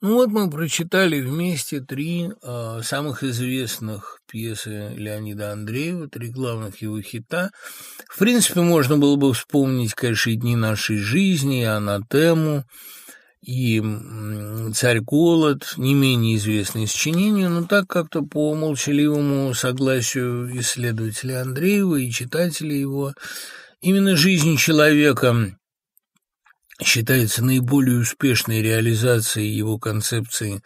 Ну вот мы прочитали вместе три э, самых известных пьесы Леонида Андреева, три главных его хита. В принципе, можно было бы вспомнить, конечно, и «Дни нашей жизни», и «Анатему», и «Царь голод», не менее известные сочинения, но так как-то по молчаливому согласию исследователя Андреева и читателей его, именно жизнь человека считается наиболее успешной реализацией его концепции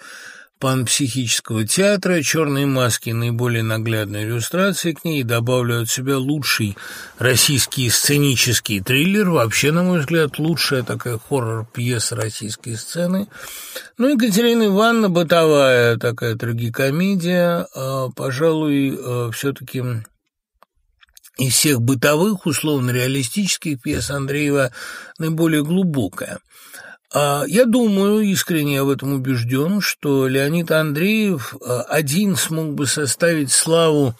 панпсихического театра, черные маски наиболее наглядной иллюстрации к ней, добавлю от себя лучший российский сценический триллер, вообще, на мой взгляд, лучшая такая хоррор-пьеса российской сцены. Ну, Екатерина Ивановна, бытовая такая трагикомедия, а, пожалуй, а, все-таки из всех бытовых, условно-реалистических пьес Андреева наиболее глубокая. А я думаю, искренне я в этом убежден, что Леонид Андреев а, один смог бы составить славу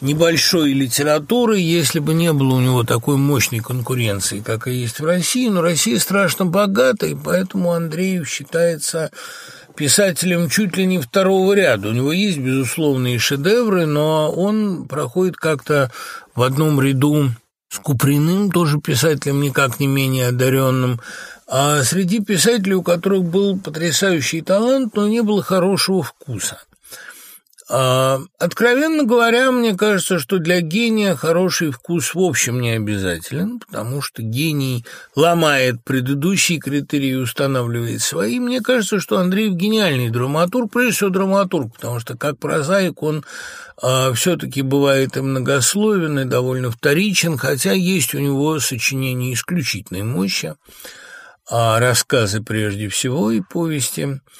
небольшой литературы, если бы не было у него такой мощной конкуренции, как и есть в России. Но Россия страшно богата, и поэтому Андреев считается писателем чуть ли не второго ряда. У него есть безусловные шедевры, но он проходит как-то в одном ряду с Куприным, тоже писателем никак не менее одаренным, а среди писателей, у которых был потрясающий талант, но не было хорошего вкуса. А, откровенно говоря, мне кажется, что для гения хороший вкус в общем не обязателен, потому что гений ломает предыдущие критерии и устанавливает свои. Мне кажется, что Андреев гениальный драматург, прежде всего драматург, потому что как прозаик он а, все-таки бывает и многословен, и довольно вторичен, хотя есть у него сочинения исключительной мощи, а рассказы прежде всего и повести –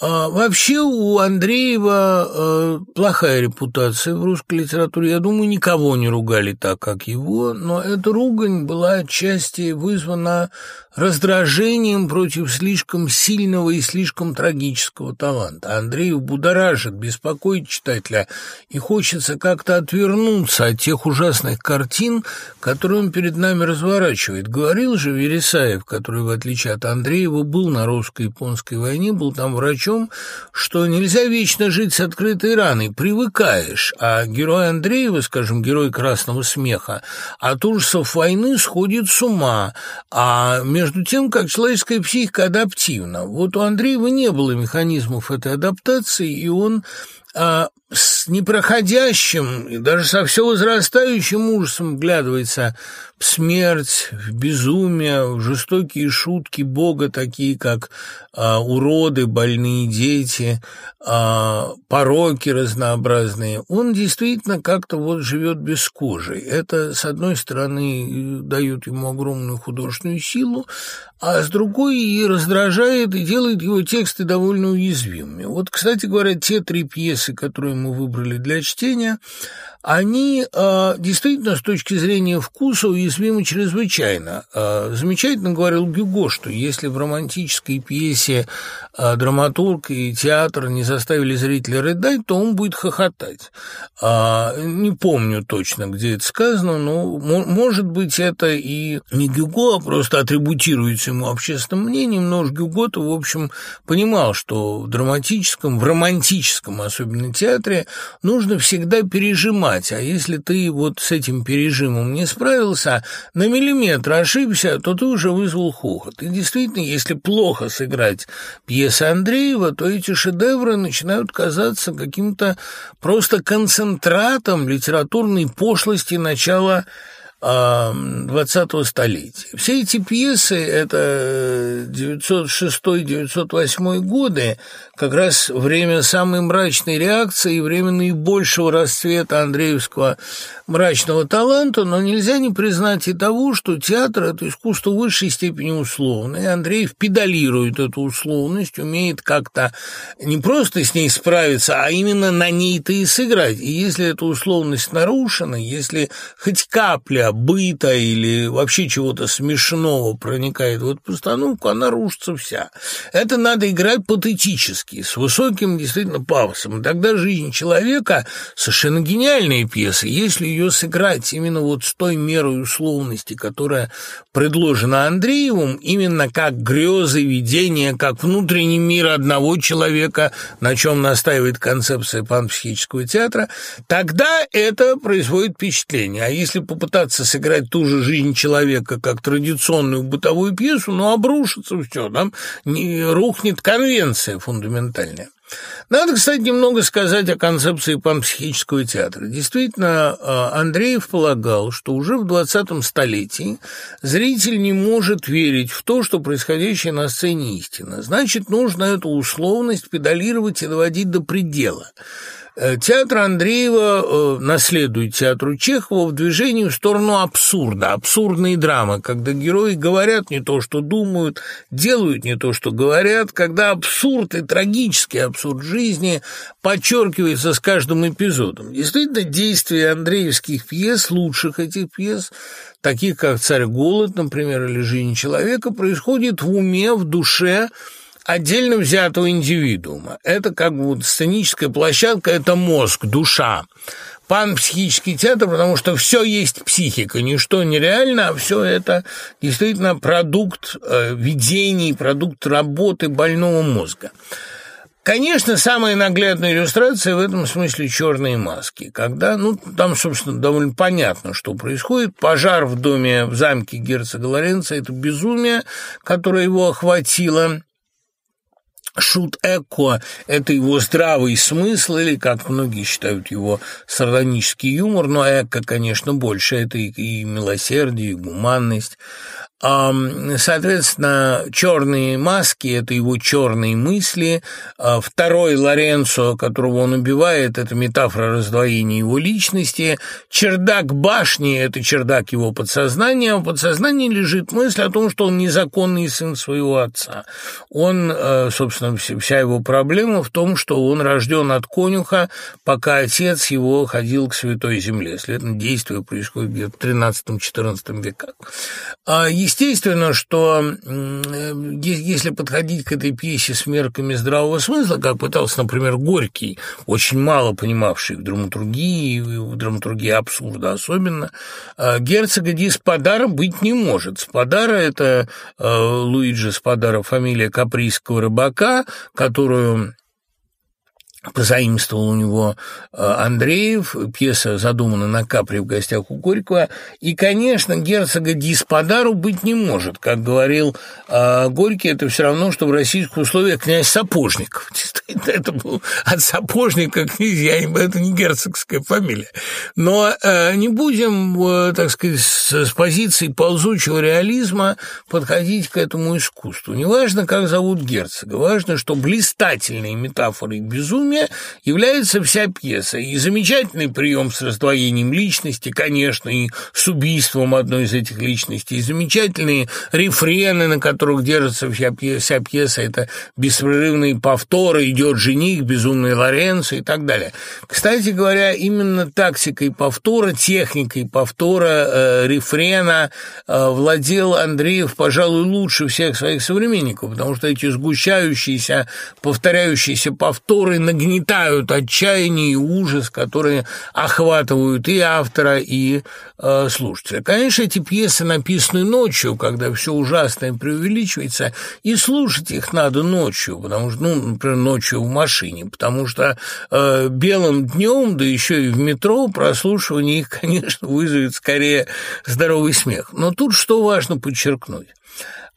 а, вообще у Андреева э, плохая репутация в русской литературе. Я думаю, никого не ругали так, как его, но эта ругань была отчасти вызвана раздражением против слишком сильного и слишком трагического таланта. Андреев будоражит, беспокоит читателя, и хочется как-то отвернуться от тех ужасных картин, которые он перед нами разворачивает. Говорил же Вересаев, который, в отличие от Андреева, был на русско-японской войне, был там врачом, что нельзя вечно жить с открытой раной, привыкаешь, а герой Андреева, скажем, герой «Красного смеха», от ужасов войны сходит с ума, а между тем, как человеческая психика адаптивна. Вот у Андреева не было механизмов этой адаптации, и он а, с непроходящим и даже со все возрастающим ужасом вглядывается в смерть, в безумие, в жестокие шутки Бога, такие как а, уроды, больные дети, а, пороки разнообразные. Он действительно как-то вот живет без кожи. Это, с одной стороны, дает ему огромную художественную силу, а с другой и раздражает, и делает его тексты довольно уязвимыми. Вот, кстати говоря, те три пьесы, которые мы выбрали для чтения, они э, действительно с точки зрения вкуса уязвимы чрезвычайно. Э, замечательно говорил Гюго, что если в романтической пьесе э, драматург и театр не заставили зрителя рыдать, то он будет хохотать. Э, не помню точно, где это сказано, но может быть это и не Гюго, а просто атрибутируется ему общественным мнением, но уж Гюго-то, в общем, понимал, что в драматическом, в романтическом особенно театре нужно всегда пережимать понимать, а если ты вот с этим пережимом не справился, на миллиметр ошибся, то ты уже вызвал хохот. И действительно, если плохо сыграть пьесы Андреева, то эти шедевры начинают казаться каким-то просто концентратом литературной пошлости начала 20-го столетия. Все эти пьесы, это 906-908 годы, как раз время самой мрачной реакции и время наибольшего расцвета Андреевского мрачного таланта, но нельзя не признать и того, что театр – это искусство в высшей степени условное, Андреев педалирует эту условность, умеет как-то не просто с ней справиться, а именно на ней-то и сыграть. И если эта условность нарушена, если хоть капля быта или вообще чего-то смешного проникает в эту постановку, она рушится вся. Это надо играть патетически, с высоким действительно пафосом. Тогда жизнь человека совершенно гениальная пьеса. Если ее сыграть именно вот с той мерой условности, которая предложена Андреевым, именно как грезы, видения, как внутренний мир одного человека, на чем настаивает концепция панпсихического театра, тогда это производит впечатление. А если попытаться сыграть ту же жизнь человека как традиционную бытовую пьесу, ну, обрушится все, там не, рухнет конвенция фундаментальная. Надо, кстати, немного сказать о концепции панпсихического театра. Действительно, а, Андреев полагал, что уже в 20 столетии зритель не может верить в то, что происходящее на сцене истина. Значит, нужно эту условность педалировать и доводить до предела – театр Андреева э, наследует театру Чехова в движении в сторону абсурда, абсурдные драмы, когда герои говорят не то, что думают, делают не то, что говорят, когда абсурд и трагический абсурд жизни подчеркивается с каждым эпизодом. Действительно, действие андреевских пьес, лучших этих пьес, таких как «Царь голод», например, или «Жизнь человека», происходит в уме, в душе, отдельно взятого индивидуума. Это как бы сценическая площадка, это мозг, душа. Панпсихический театр, потому что все есть психика, ничто нереально, а все это действительно продукт э, видений, продукт работы больного мозга. Конечно, самая наглядная иллюстрация в этом смысле черные маски, когда, ну, там, собственно, довольно понятно, что происходит. Пожар в доме, в замке герцога Лоренца – это безумие, которое его охватило. Шут Эко – это его здравый смысл, или, как многие считают, его сардонический юмор, но Эко, конечно, больше – это и милосердие, и гуманность. Соответственно, черные маски – это его черные мысли. А второй Лоренцо, которого он убивает, это метафора раздвоения его личности. Чердак башни – это чердак его подсознания. А в подсознании лежит мысль о том, что он незаконный сын своего отца. Он, э, собственно, вся его проблема в том, что он рожден от конюха, пока отец его ходил к Святой Земле. Следовательно, действие происходит где-то в XIII-XIV веках. Естественно, что если подходить к этой пьесе с мерками здравого смысла, как пытался, например, Горький, очень мало понимавший в драматургии, в драматургии абсурда особенно, а, герцога Ди Спадара быть не может. Спадара – это а, Луиджи Спадара, фамилия каприйского рыбака, которую позаимствовал у него э, Андреев, пьеса задумана на Капри в гостях у Горького, и, конечно, герцога Дисподару быть не может. Как говорил э, Горький, это все равно, что в российских условиях князь Сапожников. Это был от Сапожника князья, это не герцогская фамилия. Но э, не будем, так сказать, с позиции ползучего реализма подходить к этому искусству. Неважно, как зовут герцога, важно, что блистательные метафоры безумия фильме является вся пьеса. И замечательный прием с раздвоением личности, конечно, и с убийством одной из этих личностей, и замечательные рефрены, на которых держится вся пьеса, вся пьеса это беспрерывные повторы, идет жених, безумный Лоренцо и так далее. Кстати говоря, именно тактикой повтора, техникой повтора, э, рефрена э, владел Андреев, пожалуй, лучше всех своих современников, потому что эти сгущающиеся, повторяющиеся повторы на нагнетают отчаяние и ужас, которые охватывают и автора, и э, слушателя. Конечно, эти пьесы написаны ночью, когда все ужасное преувеличивается, и слушать их надо ночью, потому что, ну, например, ночью в машине, потому что э, белым днем, да еще и в метро, прослушивание их, конечно, вызовет скорее здоровый смех. Но тут что важно подчеркнуть.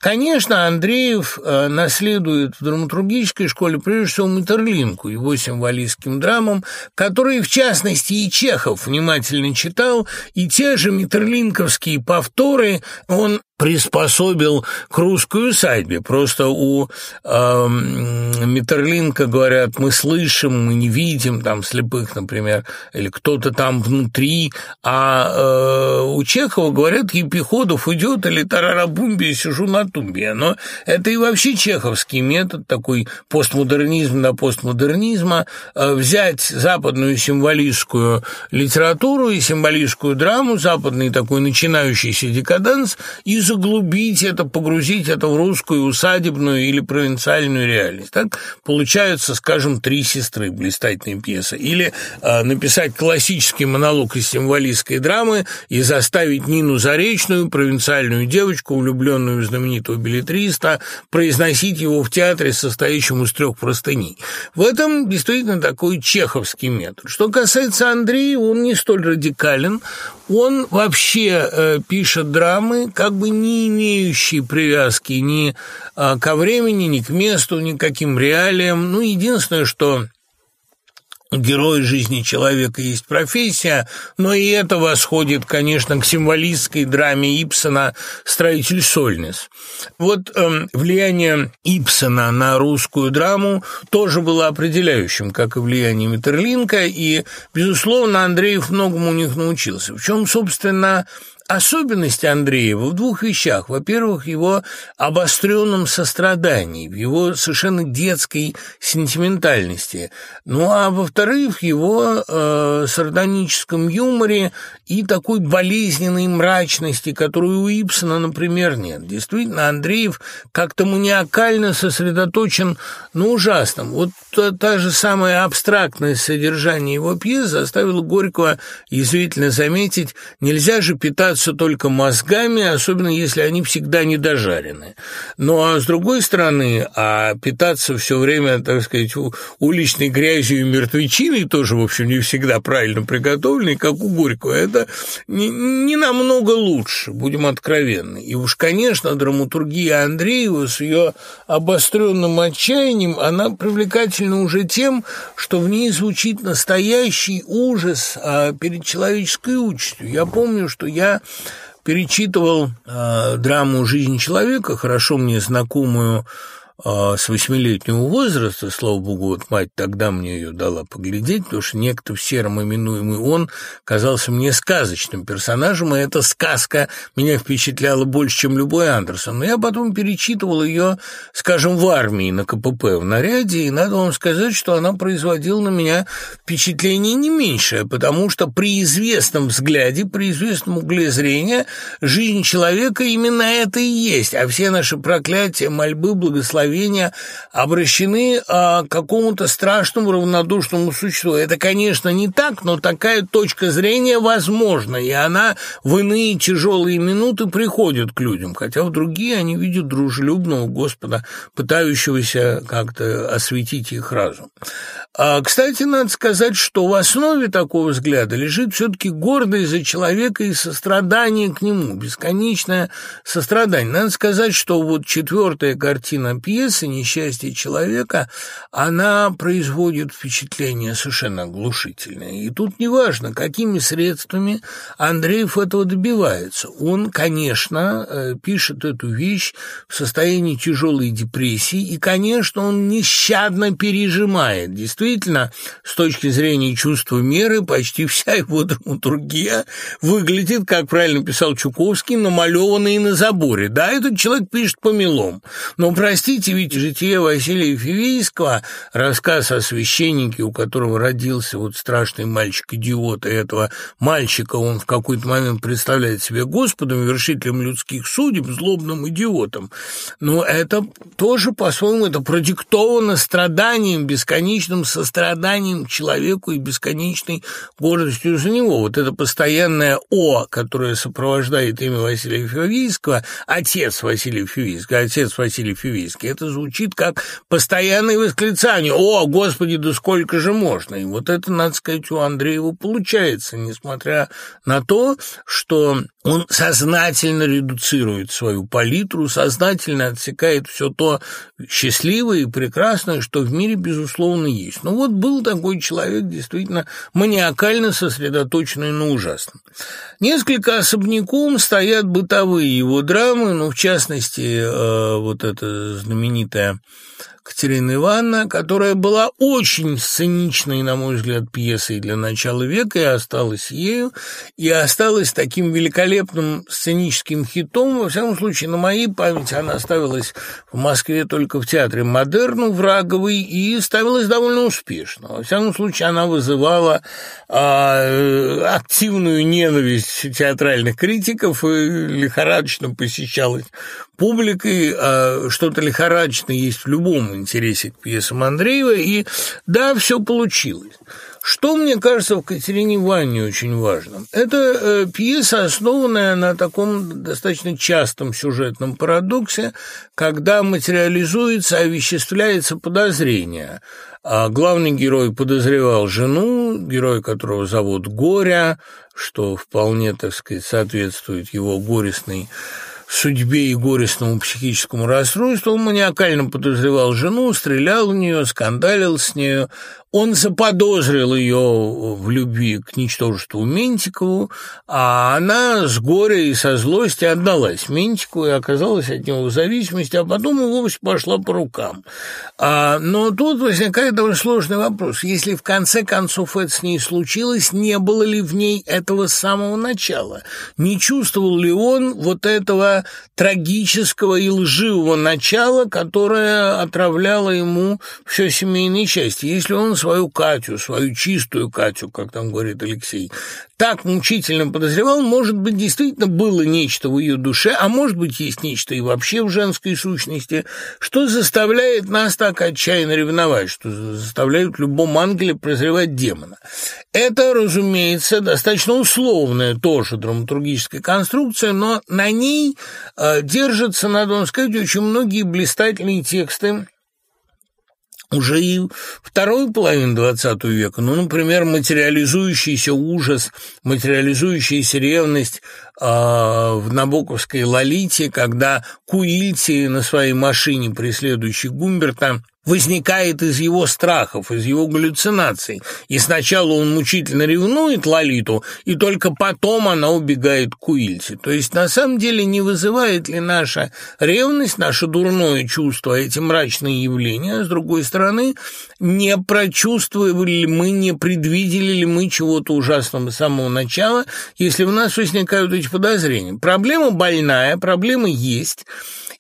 Конечно, Андреев э, наследует в драматургической школе прежде всего Метерлинку, его символистским драмам, которые, в частности, и Чехов внимательно читал, и те же метерлинковские повторы. Он приспособил к русской усадьбе. Просто у э, Метерлинка говорят, мы слышим, мы не видим, там, слепых, например, или кто-то там внутри, а э, у Чехова говорят, Епиходов идет, или тарарабумби, сижу на тумбе. Но это и вообще чеховский метод, такой постмодернизм на постмодернизма, э, взять западную символистскую литературу и символистскую драму, западный такой начинающийся декаданс, и заглубить это, погрузить это в русскую усадебную или провинциальную реальность. Так получаются, скажем, «Три сестры», блистательная пьеса. Или э, написать классический монолог из символистской драмы и заставить Нину Заречную, провинциальную девочку, влюбленную в знаменитого билетриста, произносить его в театре, состоящем из трех простыней. В этом действительно такой чеховский метод. Что касается Андрея, он не столь радикален. Он вообще э, пишет драмы, как бы не имеющие привязки ни э, ко времени, ни к месту, ни к каким реалиям. Ну, единственное, что герой жизни человека есть профессия, но и это восходит, конечно, к символистской драме Ипсона «Строитель Сольнес». Вот э, влияние Ипсона на русскую драму тоже было определяющим, как и влияние Метерлинка, и, безусловно, Андреев многому у них научился. В чем, собственно, Особенность Андреева в двух вещах. Во-первых, его обостренном сострадании, в его совершенно детской сентиментальности. Ну, а во-вторых, его э, сардоническом юморе и такой болезненной мрачности, которую у Ипсона, например, нет. Действительно, Андреев как-то маниакально сосредоточен на ужасном. Вот та, та же самая абстрактное содержание его пьес заставило Горького язвительно заметить, нельзя же питаться питаться только мозгами, особенно если они всегда недожарены. Ну а с другой стороны, а питаться все время, так сказать, уличной грязью и мертвечиной, тоже, в общем, не всегда правильно приготовленной, как у Горького, это не, не намного лучше, будем откровенны. И уж, конечно, драматургия Андреева с ее обостренным отчаянием, она привлекательна уже тем, что в ней звучит настоящий ужас а перед человеческой участью. Я помню, что я перечитывал э, драму «Жизнь человека», хорошо мне знакомую а, с восьмилетнего возраста, слава богу, вот мать тогда мне ее дала поглядеть, потому что некто в сером именуемый он казался мне сказочным персонажем, и эта сказка меня впечатляла больше, чем любой Андерсон. Но я потом перечитывал ее, скажем, в армии на КПП в наряде, и надо вам сказать, что она производила на меня впечатление не меньшее, потому что при известном взгляде, при известном угле зрения жизнь человека именно это и есть, а все наши проклятия, мольбы, благословения благословения обращены а, к какому-то страшному равнодушному существу. Это, конечно, не так, но такая точка зрения возможна, и она в иные тяжелые минуты приходит к людям, хотя в другие они видят дружелюбного Господа, пытающегося как-то осветить их разум. А, кстати, надо сказать, что в основе такого взгляда лежит все-таки гордость за человека и сострадание к нему, бесконечное сострадание. Надо сказать, что вот четвертая картина пьесы «Несчастье человека», она производит впечатление совершенно оглушительное. И тут неважно, какими средствами Андреев этого добивается. Он, конечно, э, пишет эту вещь в состоянии тяжелой депрессии, и, конечно, он нещадно пережимает, действительно, с точки зрения чувства меры, почти вся его драматургия выглядит, как правильно писал Чуковский, намалеванной на заборе. Да, этот человек пишет по мелом. Но, простите, ведь житие Василия Фивийского, рассказ о священнике, у которого родился вот страшный мальчик-идиот, и этого мальчика он в какой-то момент представляет себе Господом, вершителем людских судеб, злобным идиотом. Но это тоже, по-своему, это продиктовано страданием, бесконечным состраданием к человеку и бесконечной гордостью за него. Вот это постоянное «о», которое сопровождает имя Василия Фивийского, отец Василия Фивийского, отец Василий Фивийский, это звучит как постоянное восклицание «О, Господи, да сколько же можно!» И вот это, надо сказать, у Андреева получается, несмотря на то, что он сознательно редуцирует свою палитру, сознательно отсекает все то счастливое и прекрасное, что в мире, безусловно, есть. Но вот был такой человек, действительно маниакально сосредоточенный на ужасном. Несколько особняком стоят бытовые его драмы, ну, в частности, э, вот эта знаменитая Катерина Ивановна, которая была очень сценичной, на мой взгляд, пьесой для начала века и осталась ею, и осталась таким великолепным сценическим хитом. Во всяком случае, на моей памяти она ставилась в Москве только в театре «Модерну» в Раговой и ставилась довольно успешно. Во всяком случае, она вызывала а, активную ненависть театральных критиков и лихорадочно посещалась публикой, а что-то лихорадочное есть в любом интересе к пьесам Андреева, и да, все получилось. Что, мне кажется, в Катерине Ивановне очень важно? Это э, пьеса, основанная на таком достаточно частом сюжетном парадоксе, когда материализуется, овеществляется подозрение. А главный герой подозревал жену, герой которого зовут Горя, что вполне, так сказать, соответствует его горестной судьбе и горестному психическому расстройству, он маниакально подозревал жену, стрелял в нее, скандалил с нею. Он заподозрил ее в любви к ничтожеству Ментикову, а она с горя и со злости отдалась Ментику и оказалась от него в зависимости, а потом и вовсе пошла по рукам. А, но тут возникает довольно сложный вопрос. Если в конце концов это с ней случилось, не было ли в ней этого с самого начала? Не чувствовал ли он вот этого трагического и лживого начала, которое отравляло ему все семейное счастье? Если он свою Катю, свою чистую Катю, как там говорит Алексей, так мучительно подозревал, может быть, действительно было нечто в ее душе, а может быть, есть нечто и вообще в женской сущности, что заставляет нас так отчаянно ревновать, что заставляет в любом ангеле прозревать демона. Это, разумеется, достаточно условная тоже драматургическая конструкция, но на ней э, держатся, надо вам сказать, очень многие блистательные тексты уже и второй половины XX века, ну, например, материализующийся ужас, материализующаяся ревность э, в Набоковской «Лолите», когда Куильти на своей машине, преследующий Гумберта, возникает из его страхов, из его галлюцинаций. И сначала он мучительно ревнует Лолиту, и только потом она убегает к Уильте. То есть, на самом деле, не вызывает ли наша ревность, наше дурное чувство, эти мрачные явления, а с другой стороны, не прочувствовали ли мы, не предвидели ли мы чего-то ужасного с самого начала, если у нас возникают эти подозрения. Проблема больная, проблема есть –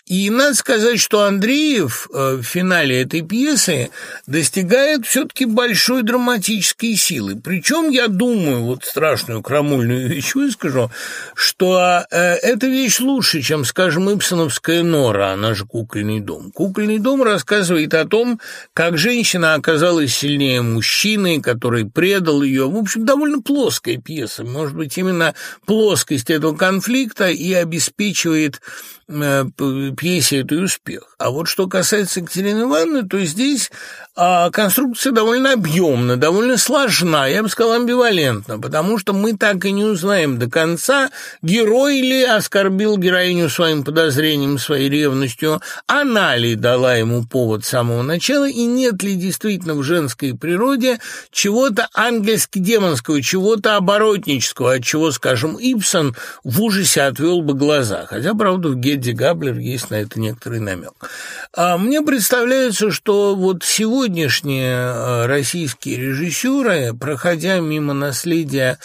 и надо сказать, что Андреев э, в финале этой пьесы достигает все-таки большой драматической силы. Причем, я думаю, вот страшную крамольную вещь выскажу, что э, эта вещь лучше, чем, скажем, Ипсоновская нора, она же «Кукольный дом». «Кукольный дом» рассказывает о том, как женщина оказалась сильнее мужчины, который предал ее. В общем, довольно плоская пьеса. Может быть, именно плоскость этого конфликта и обеспечивает Э, пьесе это и успех. А вот что касается Екатерины Ивановны, то здесь а, конструкция довольно объемна, довольно сложна, я бы сказал, амбивалентна, потому что мы так и не узнаем до конца, герой ли оскорбил героиню своим подозрением, своей ревностью, она ли дала ему повод с самого начала, и нет ли действительно в женской природе чего-то ангельски-демонского, чего-то оборотнического, от чего, скажем, Ипсон в ужасе отвел бы глаза. Хотя, правда, в Гедди Габлер есть на это некоторый намек. А мне представляется, что вот сегодняшние э, российские режиссеры, проходя мимо наследия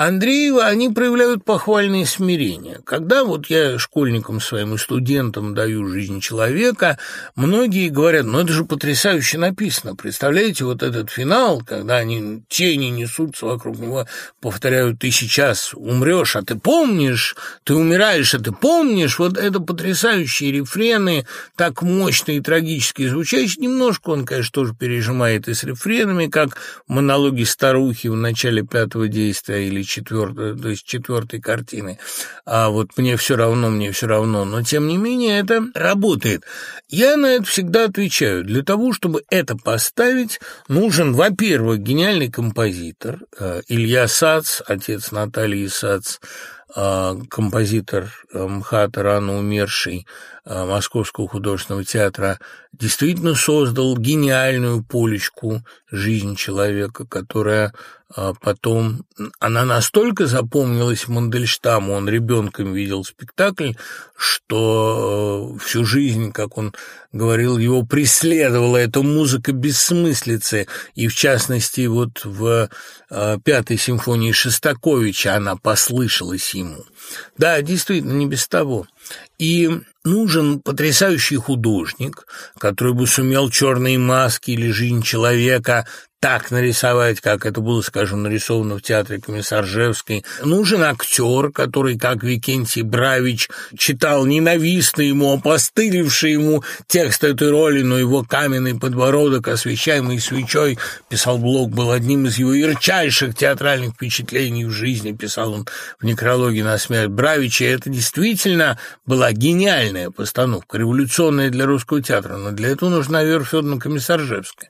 Андреева, они проявляют похвальное смирение. Когда вот я школьникам своим и студентам даю «Жизнь человека», многие говорят, ну это же потрясающе написано. Представляете, вот этот финал, когда они тени несутся вокруг него, повторяют, ты сейчас умрешь, а ты помнишь, ты умираешь, а ты помнишь. Вот это потрясающие рефрены, так мощные и трагически звучащие. Немножко он, конечно, тоже пережимает и с рефренами, как в монологе старухи в начале пятого действия или четвертой, то есть четвертой картины. А вот мне все равно, мне все равно. Но, тем не менее, это работает. Я на это всегда отвечаю. Для того, чтобы это поставить, нужен, во-первых, гениальный композитор э, Илья Сац, отец Натальи Сац, композитор э, МХАТа, рано умерший, э, Московского художественного театра, действительно создал гениальную полечку жизни человека, которая а потом она настолько запомнилась Мандельштаму, он ребенком видел спектакль, что всю жизнь, как он говорил, его преследовала эта музыка бессмыслицы, и в частности вот в пятой симфонии Шостаковича она послышалась ему. Да, действительно, не без того. И нужен потрясающий художник, который бы сумел черные маски или жизнь человека так нарисовать, как это было, скажем, нарисовано в театре Комиссаржевской. Нужен актер, который, как Викентий Бравич, читал ненавистный ему, опостылевший ему текст этой роли, но его каменный подбородок, освещаемый свечой, писал Блок, был одним из его ярчайших театральных впечатлений в жизни, писал он в некрологе на смерть Бравича. Это действительно была гениальная постановка, революционная для русского театра, но для этого нужна Вера Федоровна Комиссаржевская.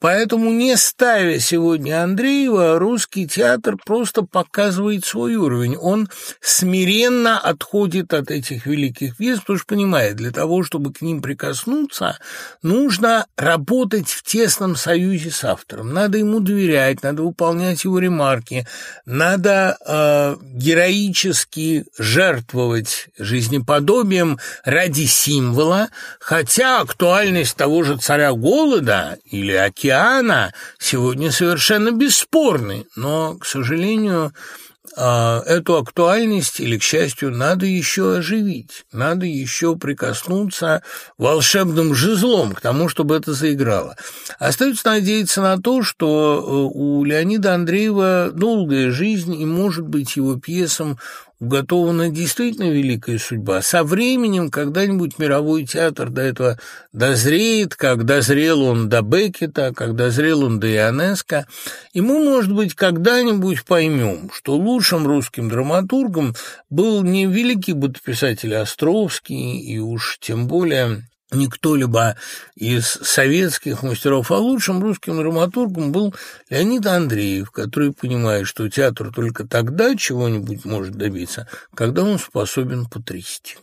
Поэтому не ставя сегодня Андреева, русский театр просто показывает свой уровень. Он смиренно отходит от этих великих пьес, потому что понимает, для того, чтобы к ним прикоснуться, нужно работать в тесном союзе с автором. Надо ему доверять, надо выполнять его ремарки, надо э, героически жертвовать жизнеподобием ради символа, хотя актуальность того же царя голода или океана сегодня совершенно бесспорны, но, к сожалению, а, эту актуальность или, к счастью, надо еще оживить, надо еще прикоснуться волшебным жезлом к тому, чтобы это заиграло. Остается надеяться на то, что э, у Леонида Андреева долгая жизнь, и, может быть, его пьесам уготована действительно великая судьба. Со временем когда-нибудь мировой театр до этого дозреет, как дозрел он до Беккета, как дозрел он до Ионеско, и мы, может быть, когда-нибудь поймем, что лучшим русским драматургом был не великий бытописатель Островский, и уж тем более не кто-либо из советских мастеров, а лучшим русским драматургом был Леонид Андреев, который понимает, что театр только тогда чего-нибудь может добиться, когда он способен потрясти.